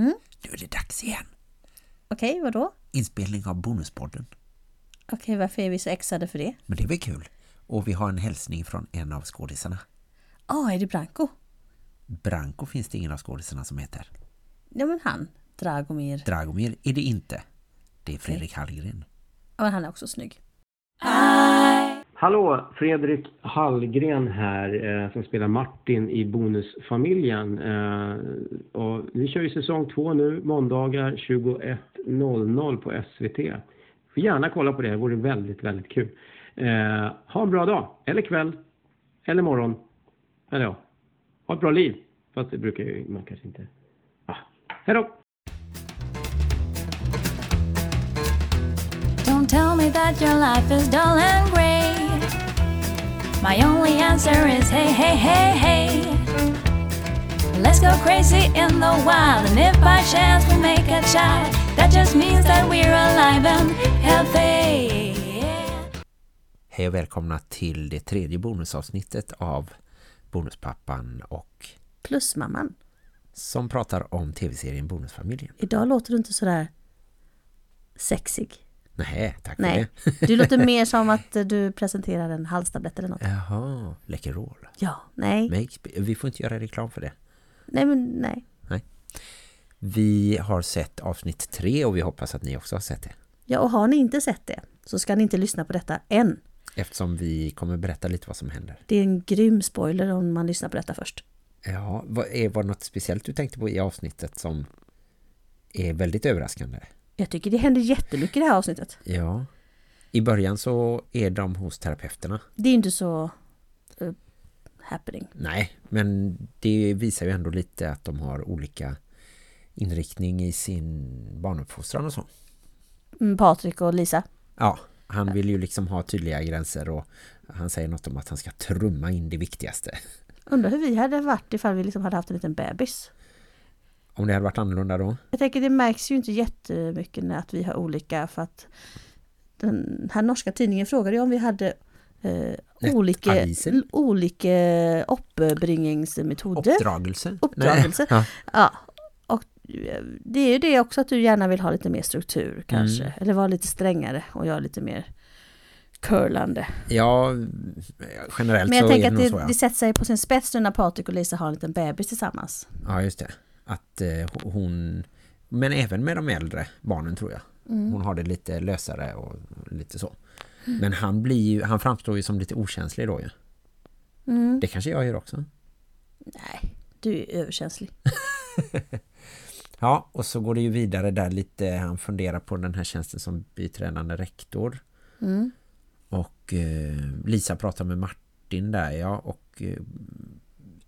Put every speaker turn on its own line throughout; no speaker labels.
Mm.
Nu är det dags igen.
Okej, vad då?
Inspelning av Bonuspodden.
Okej, varför är vi så exade för det?
Men det är väl kul. Och vi har en hälsning från en av skådisarna.
Ja, ah, är det Branko?
Branko finns det ingen av skådisarna som heter.
Ja, men han. Dragomir.
Dragomir är det inte. Det är Fredrik Hallgren.
Ja, men han är också snygg.
Hallå, Fredrik Hallgren här eh, som spelar Martin i Bonusfamiljen. Eh, och vi kör ju säsong två nu, måndagar 21.00 på SVT. Får gärna kolla på det, det vore väldigt, väldigt kul. Eh, ha en bra dag, eller kväll, eller morgon. Eller ja, ha ett bra liv. Fast det brukar ju man kanske inte... Ah. Hej då!
Don't tell me that your life is dull and grey. My only answer is hey, hey, hey, hey. Let's go crazy in the wild, and if by chance we make a child, that just means that we're alive and healthy.
Hej och välkomna till det tredje bonusavsnittet av Bonuspappan och
Plusmamman.
som pratar om tv-serien Bonusfamiljen.
Idag låter du inte sådär sexig.
Nej, tack för
Nej,
det.
du låter mer som att du presenterar en halstablett eller något.
Jaha, Läkerol.
Ja, nej.
Men vi får inte göra reklam för det.
Nej, men nej.
Vi har sett avsnitt tre och vi hoppas att ni också har sett det.
Ja, och har ni inte sett det så ska ni inte lyssna på detta än.
Eftersom vi kommer berätta lite vad som händer.
Det är en grym spoiler om man lyssnar på detta först.
Ja, vad är, var det något speciellt du tänkte på i avsnittet som är väldigt överraskande?
Jag tycker det händer jättemycket i det här avsnittet.
Ja. I början så är de hos terapeuterna.
Det är inte så uh, happening.
Nej, men det visar ju ändå lite att de har olika inriktning i sin barnuppfostran och så.
Mm, Patrik och Lisa.
Ja, han vill ju liksom ha tydliga gränser och han säger något om att han ska trumma in det viktigaste.
Undrar hur vi hade varit ifall vi liksom hade haft en liten bebis.
Om det hade varit annorlunda då?
Jag tänker det märks ju inte jättemycket när att vi har olika för att den här norska tidningen frågade ju om vi hade eh, olika, olika uppbringningsmetoder.
Uppdragelse?
Uppdragelse.
Ja.
Ja, och eh, det är ju det också att du gärna vill ha lite mer struktur kanske.
Mm.
Eller vara lite strängare och göra lite mer curlande.
ja, generellt
Men jag
så
tänker
är
att
det, så, ja.
det sätter sig på sin spets nu när Patrik och Lisa har en liten bebis tillsammans.
Ja, just det. Att eh, hon... Men även med de äldre barnen tror jag.
Mm.
Hon har det lite lösare och lite så. Men han blir ju, han framstår ju som lite okänslig då ju.
Mm.
Det kanske jag gör också.
Nej, du är överkänslig.
Ja, och så går det ju vidare där lite. Han funderar på den här tjänsten som biträdande rektor.
Mm.
Och eh, Lisa pratar med Martin där, ja. Och eh,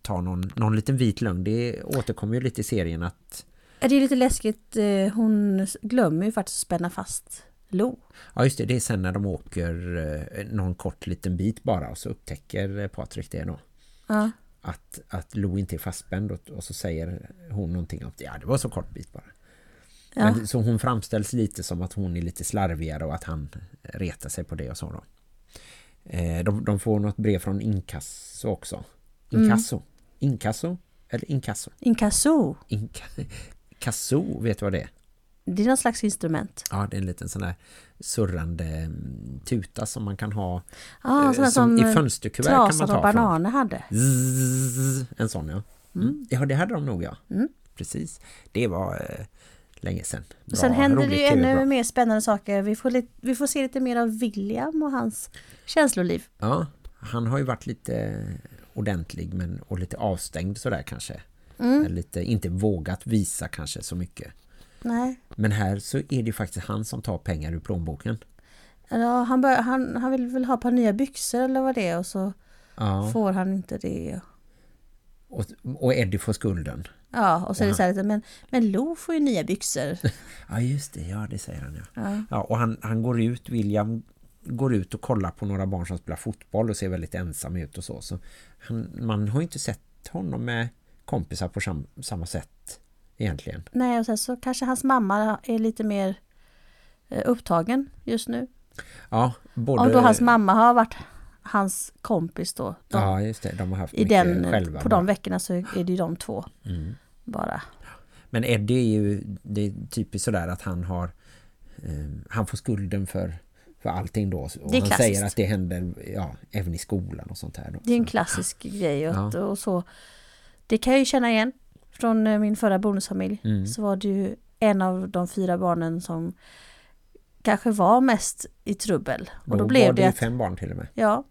tar någon, någon liten vit lögn. Det återkommer ju lite i serien att
Det är lite läskigt. eh, Hon glömmer ju faktiskt att spänna fast Lo.
Ja just det, det är sen när de åker eh, någon kort liten bit bara och så upptäcker Patrik det då.
Ja.
Att, att Lo inte är fastspänd och, och så säger hon någonting om att ja det var så kort bit bara.
Ja.
Men, så hon framställs lite som att hon är lite slarvigare och att han retar sig på det och så då. Eh, de, de får något brev från Inkasso också. Inkasso. Inkasso? Eller Inkasso?
Inkasso.
Inka Kasso, vet du vad det är?
Det är någon slags instrument.
Ja, det är en liten sån där surrande mm, tuta som man kan ha
Ja,
Eh, som
som,
i fönsterkuvert kan man ta
och
från.
bananer hade.
Zzz, en sån ja. Mm. Ja, det hade de nog ja.
Mm.
Precis. Det var eh, länge sedan. Bra,
Sen händer det ju ännu
bra.
mer spännande saker. Vi får, lite, vi får se lite mer av William och hans känsloliv.
Ja, han har ju varit lite ordentlig men och lite avstängd sådär kanske.
Mm.
Lite inte vågat visa kanske så mycket.
Nej.
Men här så är det faktiskt han som tar pengar ur plånboken.
Ja, han, bör, han, han vill väl ha ett par nya byxor eller vad det är och så
Ja,
får han inte det.
och, och Eddie får skulden.
Ja, och så är det så här men, men Lo får ju nya byxor.
Ja just det, ja det säger han ja.
Ja.
Ja, och han, han går ut, William går ut och kollar på några barn som spelar fotboll och ser väldigt ensam ut och så. så han, man har ju inte sett honom med kompisar på sam, samma sätt egentligen.
Nej, och sen så kanske hans mamma är lite mer eh, upptagen just nu.
Ja, både...
Och då hans mamma har varit hans kompis då. De,
Ja, just det. De har haft
I den,
själva.
på de veckorna så är det ju de två
Mm.
bara.
Men Eddie är ju det är typiskt sådär att han har eh, han får skulden för, för allting då. Och han säger att det händer ja, även i skolan och sånt här. Då.
Det är en klassisk grej och,
Ja.
och så. Det kan jag ju känna igen från eh, min förra bonusfamilj.
Mm.
Så var det ju en av de fyra barnen som kanske var mest i trubbel. Och då,
Då
blev
var
det
det ju
att,
fem barn till och med.
ja,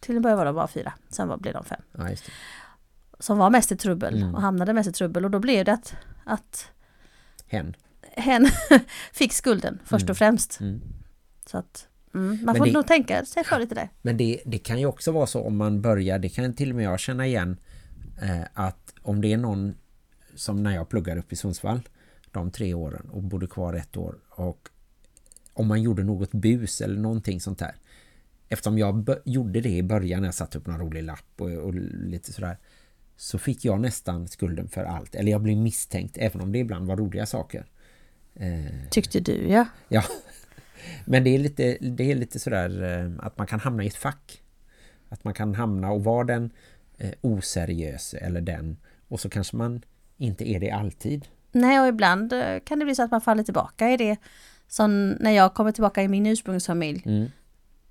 till en början var de bara fyra. Sen var, blev de fem.
Ja.
Som var mest i trubbel
Mm.
och hamnade mest i trubbel. Och då blev det att, att
Hen.
hen fick skulden först
Mm.
och främst. Så att mm, man
Men
får
det-
nog tänka sig för lite där.
Men det, det kan ju också vara så om man börjar, det kan till och med jag känna igen eh, att om det är någon som när jag pluggar upp i Sundsvall de tre åren och bodde kvar ett år och om man gjorde något bus eller någonting sånt där eftersom jag gjorde det i början när jag satte upp någon rolig lapp och, och lite sådär så fick jag nästan skulden för allt eller jag blev misstänkt även om det ibland var roliga saker eh,
Tyckte du ja.
Ja, men det är lite, det är lite sådär eh, att man kan hamna i ett fack. Att man kan hamna och vara den eh, oseriös eller den och så kanske man inte är det alltid.
Nej, och ibland eh, kan det bli så att man faller tillbaka i det. Som när jag kommer tillbaka i min ursprungsfamilj
Mm.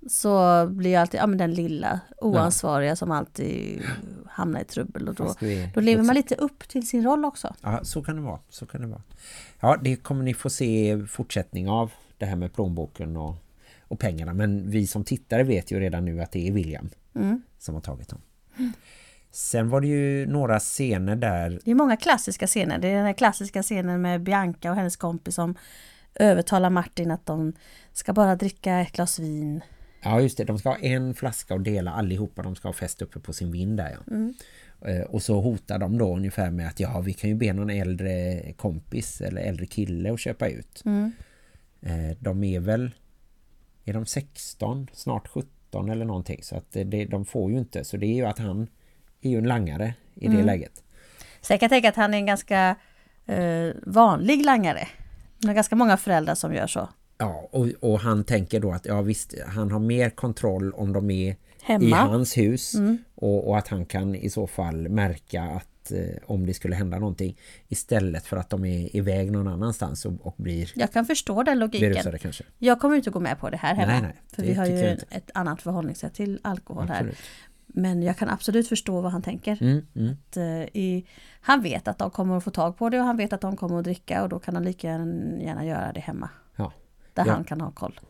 så blir jag alltid ja, men den lilla oansvariga som alltid hamnar i trubbel. Och då,
är
då lever man lite upp till sin roll också.
Ja, så kan det vara. Så kan det vara. Ja, det kommer ni få se fortsättning av det här med plånboken och, och pengarna. Men vi som tittare vet ju redan nu att det är William
Mm.
som har tagit dem. Sen var det ju några scener där
Det är många klassiska scener. Det är den här klassiska scenen med Bianca och hennes kompis som övertalar Martin att de ska bara dricka ett glas vin.
Ja just det, de ska ha en flaska och dela allihopa. De ska ha fest uppe på sin vind där ja. Eh, Och så hotar de då ungefär med att ja, vi kan ju be någon äldre kompis eller äldre kille att köpa ut.
Mm.
Eh, De är väl, är de 16, snart 17 eller någonting. Så att det, det, de får ju inte. Så det är ju att han är ju en langare i det läget.
Så jag kan tänka att han är en ganska eh, vanlig langare. Det är ganska många föräldrar som gör så.
Ja, och, och han tänker då att ja visst, han har mer kontroll om de är
Hemma.
i hans hus
Mm.
och, och att han kan i så fall märka att eh, om det skulle hända någonting istället för att de är iväg någon annanstans och, och blir
Jag kan förstå den logiken.
berusade kanske.
Jag kommer inte gå med på det här hemma.
Nej, nej,
för vi har ju
jag
ett, annat förhållningssätt till alkohol här.
Absolut.
Men jag kan absolut förstå vad han tänker.
Mm, mm.
Att, eh, i, han vet att de kommer att få tag på det och han vet att de kommer att dricka och då kan han lika gärna göra det hemma.
Ja.
Där
Ja.
han kan ha koll.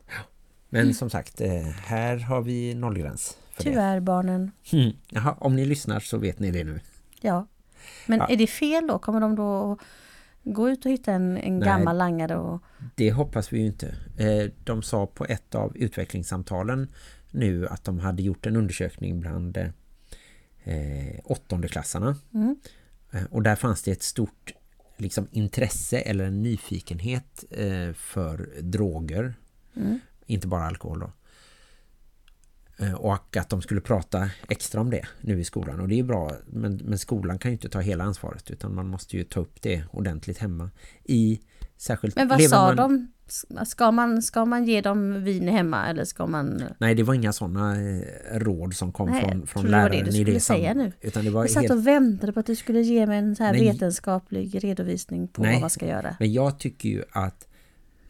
Men som sagt, eh, här har vi nollgräns. För det.
Tyvärr barnen.
Mm. Jaha, om ni lyssnar så vet ni det nu.
Ja. Men
Ja.
är det fel då? Kommer de då gå ut och hitta en, en
Nej.
gammal langare? Och,
Det hoppas vi ju inte. Eh, De sa på ett av utvecklingssamtalen nu att de hade gjort en undersökning bland eh, åttondeklassarna.
mm,
Eh, Och där fanns det ett stort liksom, intresse eller en nyfikenhet eh, för droger.
mm.
Inte bara alkohol då. Eh, Och att de skulle prata extra om det nu i skolan. Och det är bra, men, men skolan kan ju inte ta hela ansvaret utan man måste ju ta upp det ordentligt hemma. I särskilt
Men vad sa
man-
de? Ska man, ska man ge dem vin hemma eller ska man...
Nej, det var inga sådana eh, råd som kom
Nej,
från, från
trodde det var det
läraren
du
i det
skulle säga nu.
Utan det var
Jag satt
helt...
och väntade på att du skulle ge mig en så här
Nej.
vetenskaplig redovisning på
Nej.
vad man ska göra.
Men jag tycker ju att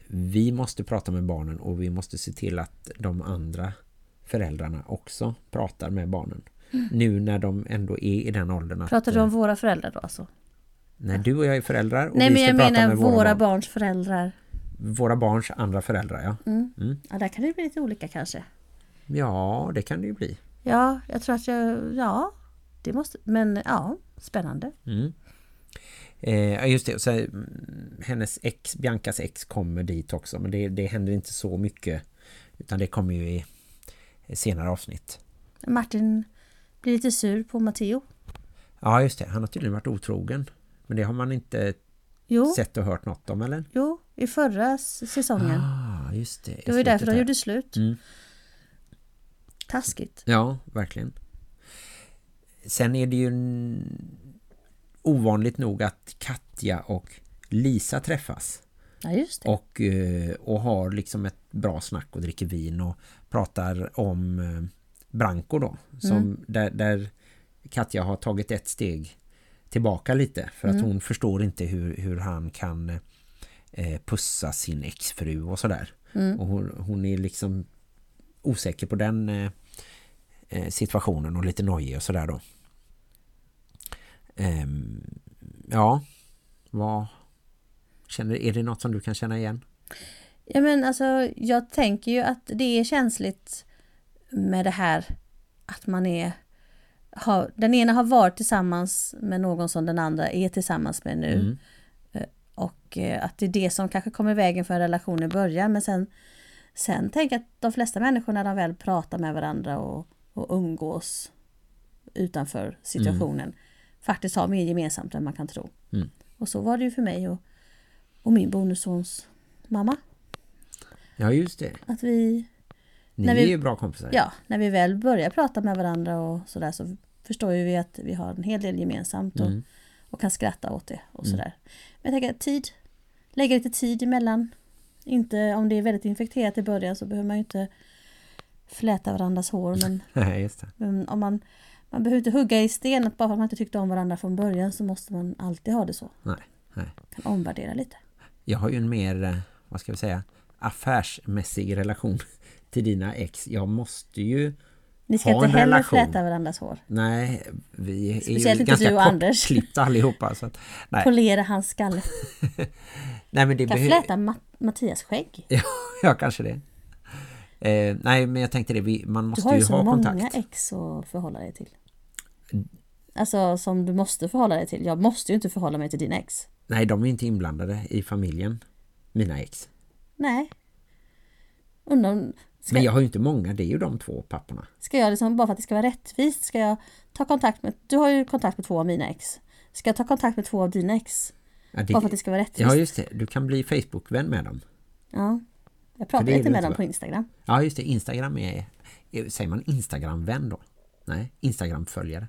vi måste prata med barnen och vi måste se till att de andra föräldrarna också pratar med barnen. Nu när de ändå är i den åldern att...
Mm. Pratar du om
eh,
våra föräldrar då alltså?
När du och jag är föräldrar och
Nej
vi
men jag
prata
menar våra,
våra, barn.
barns föräldrar.
Våra barns andra föräldrar, ja.
Mm.
Mm.
Ja, där kan det bli lite olika kanske.
Ja, det kan det ju bli.
Ja, jag tror att jag... Ja, det måste... Men ja, spännande.
Mm. Eh, ja, just det, så, mm, hennes ex, Biancas ex kommer dit också men det, det händer inte så mycket utan det kommer ju i senare avsnitt.
Martin blir lite sur på Matteo.
Ja just det, han har tydligen varit otrogen men det har man inte
Jo,
sett och hört något om eller?
jo i förra säsongen.
Ah, just det.
det var ju därför de gjorde slut.
Mm.
Taskigt.
Ja, verkligen. Sen är det ju ovanligt nog att Katja och Lisa träffas.
Ja,
och, eh, och har liksom ett bra snack och dricker vin och pratar om eh, Branko då som
Mm.
där, där Katja har tagit ett steg tillbaka lite för att hon förstår inte hur, hur han kan eh, pussa sin exfru och sådär. Och hon, hon är liksom osäker på den eh, eh, situationen och lite nojig och sådär då. Ehm, ja, vad känner, är det något som du kan känna igen?
Ja men alltså jag tänker ju att det är känsligt med det här att man är har, den ena har varit tillsammans med någon som den andra är tillsammans med nu.
Mm.
Eh, Och eh, att det är det som kanske kommer i vägen för en relation i början. Men sen, sen tänker jag att de flesta människor när de väl pratar med varandra och, och umgås utanför situationen faktiskt har mer gemensamt än man kan tro.
Mm.
Och så var det ju för mig och, och min bonussons mamma.
Ja, just det.
Att vi,
Ni
När vi-
är ju bra kompisar.
ja, när vi väl börjar prata med varandra och sådär så förstår ju vi att vi har en hel del gemensamt och,
Mm.
och kan skratta åt det och sådär. Men jag tänker tid, lägga lite tid emellan. Inte om det är väldigt infekterat i början så behöver man ju inte fläta varandras hår men,
Nej, just det.
men om man man behöver inte hugga i sten att bara för att man inte tyckte om varandra från början så måste man alltid ha det så.
Nej, nej.
Kan omvärdera lite.
Jag har ju en mer, eh, vad ska vi säga, affärsmässig relation till dina ex. Jag måste ju
Ni ska
Ha
inte heller
relation.
fläta varandras hår.
Nej, vi är
Speciellt
ju
inte
ganska
du
kortklipta allihopa. Så att, nej,
Polera hans skalle.
nej, men det
Kan fläta Ma- Mattias skägg.
Ja, ja, kanske det. Eh, nej, men jag tänkte det, vi, man
Du
måste
har ju
ju
så
ha
många
kontakt.
ex att förhålla dig till. Alltså som du måste förhålla dig till. Jag måste ju inte förhålla mig till din ex.
Nej, de är inte inblandade i familjen, mina ex.
Nej. Undrar. Ska,
Men jag har ju inte många, det är ju de två papporna.
ska jag liksom, bara för att det ska vara rättvist, ska jag ta kontakt med... Du har ju kontakt med två av mina ex. Ska jag ta kontakt med två av dina ex?
Ja, det,
Bara för att det ska vara rättvist?
ja just det. Du kan bli Facebook-vän med dem.
Ja. Jag pratar
du
med
inte,
dem på Instagram.
Ja, just det. Instagram är... säger man Instagram-vän då? Nej, Instagram-följare.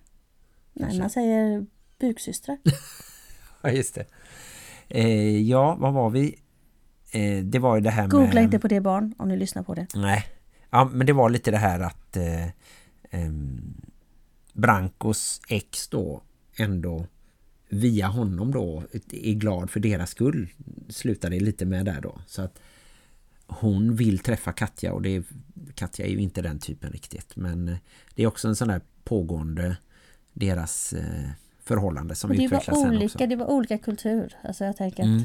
Nej, man säger buksystrar.
Ja, just det. Eh, ja, vad var vi? Eh, det var ju det här
Googla
med...
inte på det barn om ni lyssnar på det.
Nej. Ja, men det var lite det här att eh, ehm, Brancos ex då ändå via honom då är glad för deras skull slutade det lite med där då. Så att hon vill träffa Katja och det Katja är ju inte den typen riktigt. Men eh, det är också en sån där pågående deras eh, förhållande som
Och det
utvecklas
var
sen också.
det var olika kultur. Alltså jag tänker att
Mm.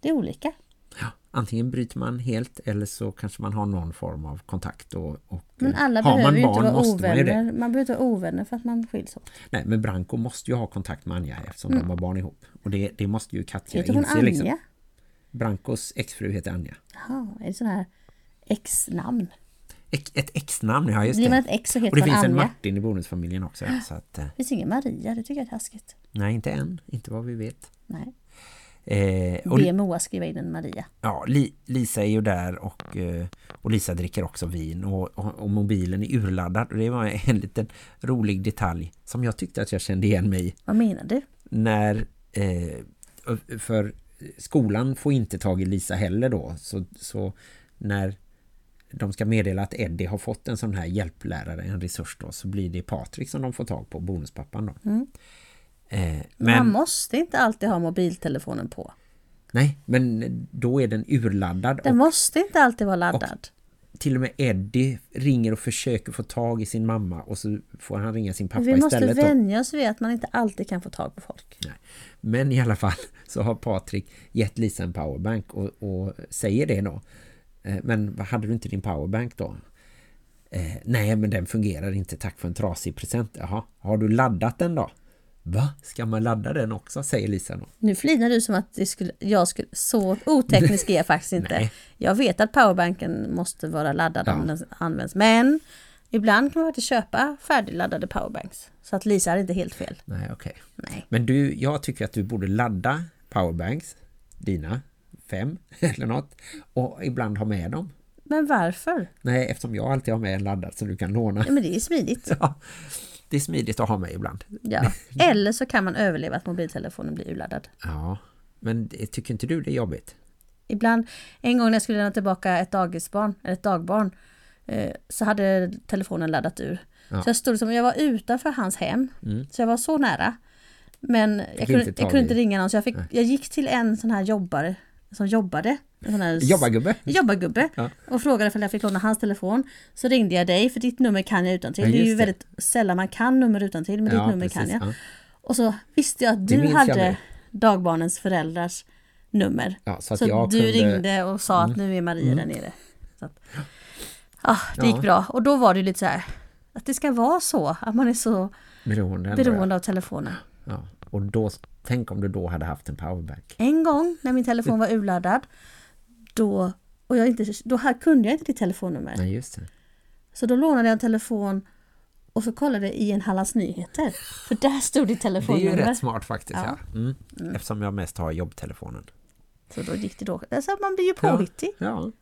Det är olika.
Ja, antingen bryter man helt eller så kanske man har någon form av kontakt. Och, och
Men
eh,
alla
har
behöver
man
ju inte
barn
vara
måste man det.
ovänner. Man behöver inte vara ovänner för att man skiljs åt.
Nej, men Branko måste ju ha kontakt med Anja eftersom de har barn ihop. Och det, det måste ju Katja
Mm. Heter hon
inse.
Anja?
Liksom. Brankos exfru heter Anja.
Jaha, är det sån här ex-namn?
Ett ex-namn, ja just
Blir man
det.
ett ex så
Och
heter
det
man
finns en
Anja.
Martin i bonusfamiljen också. Ja, så att, eh,
Det finns ingen Maria, det tycker jag är taskigt.
nej, inte än. Inte vad vi vet.
Nej.
Eh, och,
Be Moa skriva in en Maria.
ja, Li, Lisa är ju där och, eh, och Lisa dricker också vin och, och, och mobilen är urladdad. Det var en liten rolig detalj som jag tyckte att jag kände igen mig i.
Vad menar du?
när eh, för skolan får inte tag i Lisa heller då så, så när de ska meddela att Eddie har fått en sån här hjälplärare, en resurs då, så blir det Patrik som de får tag på, bonuspappan då.
Mm.
Eh,
Man
men,
måste inte alltid ha mobiltelefonen på.
nej, men då är den urladdad
Den
och
måste inte alltid vara laddad.
till och med Eddie ringer och försöker få tag i sin mamma och så får han ringa sin pappa
Vi måste
istället
vänja oss vid att man inte alltid kan få tag på folk.
Men i alla fall så har Patrik gett Lisa en powerbank och, och säger det då. Eh, Men hade du inte din powerbank då? Eh, nej, men den fungerar inte. Tack för en trasig present. Jaha, har du laddat den då? Va? Ska man ladda den också? Säger Lisa då.
Nu flinar du som att det skulle, jag skulle... Så oteknisk är jag faktiskt inte.
Nej.
Jag vet att powerbanken måste vara laddad
Ja.
om den används. Men ibland kan man faktiskt köpa färdigladdade powerbanks. Så att Lisa har inte helt fel.
Nej, okej.
Nej.
Men du, jag tycker att du borde ladda powerbanks, dina fem eller något, och ibland ha med dem.
Men varför?
Nej, eftersom jag alltid har med en laddad som du kan låna.
Ja, men det är smidigt.
Ja, det är smidigt att ha med ibland.
Ja. Eller så kan man överleva att mobiltelefonen blir urladdad.
Ja, men tycker inte du det är jobbigt?
Ibland, en gång när jag skulle lämna tillbaka ett dagisbarn, eller ett dagbarn, eh, så hade telefonen laddat ur.
Ja.
Så jag stod som, jag var utanför hans hem,
Mm.
så jag var så nära. Men jag
inte
kunde, jag
tag
kunde inte ringa någon så jag, fick, jag gick till en sån här jobbare som jobbade. En sån här
Jobbargubbe.
jobbargubbe
Ja.
och frågade om jag fick låna hans telefon. Så ringde jag dig för ditt nummer kan jag utan till.
Ja,
det är ju
det.
väldigt sällan man kan nummer utan till men ditt nummer kan jag.
Ja.
Och så visste jag att du
jag
hade dagbarnens föräldrars nummer.
Ja, så
så du
kunde- Mm.
ringde och sa att nu är Maria där nere. Så att, ja, det
Ja.
gick bra. Och då var det lite så här att det ska vara så, att man är så
Beroende.
beroende av telefonen.
Ja. Ja. Och då, tänk om du då hade haft en powerbank.
En gång när min telefon var urladdad, då, och jag inte, då här kunde jag inte ditt telefonnummer.
Nej, just det.
Så då lånade jag en telefon och så kollade i en Hallands Nyheter. För där stod ditt
Det är ju
telefonnummer.
rätt smart faktiskt. Ja.
Ja.
Mm. Eftersom jag mest har jobbtelefonen.
Så då gick det då. Alltså man blir ju påhittig.
Ja.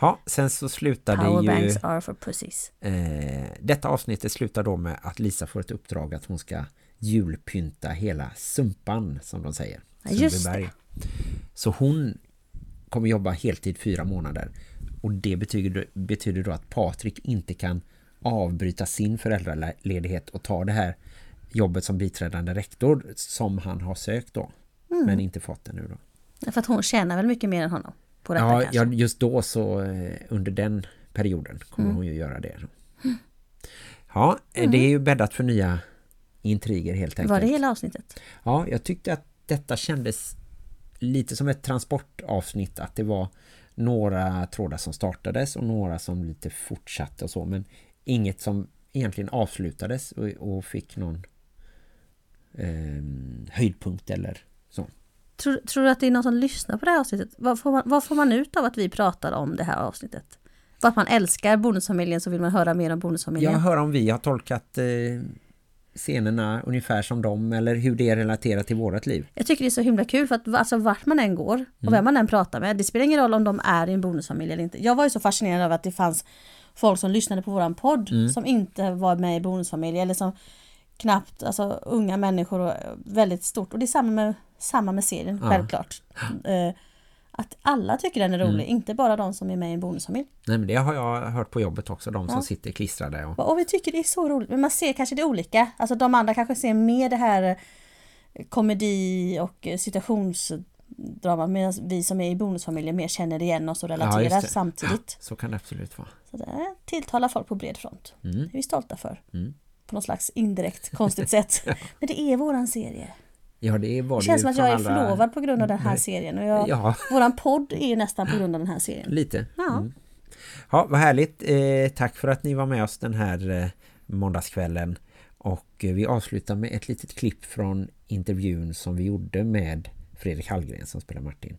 Ja, sen så slutade ju...
Powerbanks are for pussies.
Eh, detta avsnittet slutar då med att Lisa får ett uppdrag att hon ska julpynta hela Sumpan, som de säger.
Just
Sundbyberg. Så hon kommer jobba heltid fyra månader. Och det betyder, betyder då att Patrik inte kan avbryta sin föräldraledighet och ta det här jobbet som biträdande rektor som han har sökt då.
Mm.
Men inte fått det nu då.
För att hon tjänar väl mycket mer än honom på detta
Ja,
kanske.
ja, just då så eh, under den perioden kommer
Mm.
hon ju göra det. Ja, eh, det är ju bäddat för nya intriger helt enkelt.
Var det hela avsnittet?
Ja, jag tyckte att detta kändes lite som ett transportavsnitt att det var några trådar som startades och några som lite fortsatte och så men inget som egentligen avslutades och, och fick någon eh, höjdpunkt eller så.
Tror, tror du att det är någon som lyssnar på det här avsnittet? Vad får, man, vad får man ut av att vi pratar om det här avsnittet? För att man älskar bonusfamiljen så vill man höra mer om bonusfamiljen.
Jag hör om vi har tolkat eh, scenerna ungefär som dem eller hur det är relaterat till vårat liv.
Jag tycker det är så himla kul för att alltså, vart man än går och
Mm.
vem man än pratar med, det spelar ingen roll om de är i en bonusfamilj eller inte. Jag var ju så fascinerad av att det fanns folk som lyssnade på våran podd
Mm.
som inte var med i bonusfamilj eller som knappt, alltså unga människor och väldigt stort. Och det är samma med, samma med serien,
Ja.
självklart. Eh, att alla tycker den är rolig,
Mm.
inte bara de som är med i en bonusfamilj.
Nej men det har jag hört på jobbet också, de som
Ja.
sitter klistrade och
Och vi tycker det är så roligt, men man ser kanske det olika. Alltså de andra kanske ser mer det här eh, komedi och eh, situationsdrama medan vi som är i bonusfamiljen mer känner igen oss och
Ja,
relaterar
det.
samtidigt.
så kan det absolut vara.
Så det tilltalar folk på bred front.
Mm.
Det är vi stolta för.
Mm.
På något slags indirekt konstigt sätt. Men det är våran serie.
Ja, det var
Det känns
ju
som att jag är
alla-
förlovad på grund av den här
Nej.
serien. Och jag,
Ja,
Våran podd är nästan på grund av den här serien.
lite.
Ja.
Mm. Ja, vad härligt. Eh, tack för att ni var med oss den här eh, måndagskvällen. Och eh, vi avslutar med ett litet klipp från intervjun som vi gjorde med Fredrik Hallgren som spelar Martin.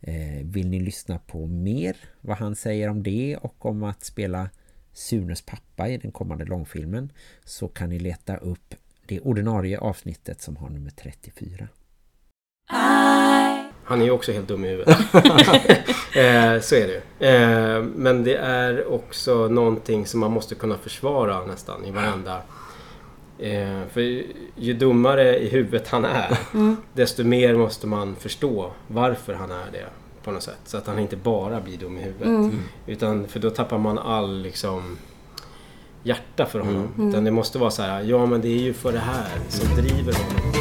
Eh, vill ni lyssna på mer vad han säger om det och om att spela Sunes pappa i den kommande långfilmen så kan ni leta upp det ordinarie avsnittet som har nummer 34.
Han är ju också helt dum i huvudet. eh, så är det ju. eh, Men det är också någonting som man måste kunna försvara nästan i varenda... Eh, för ju dummare i huvudet han är desto mer måste man förstå varför han är det på något sätt. Så att han inte bara blir dum i huvudet. Utan, för då tappar man all liksom hjärta för honom. Utan det måste vara så här, ja men det är ju för det här som driver honom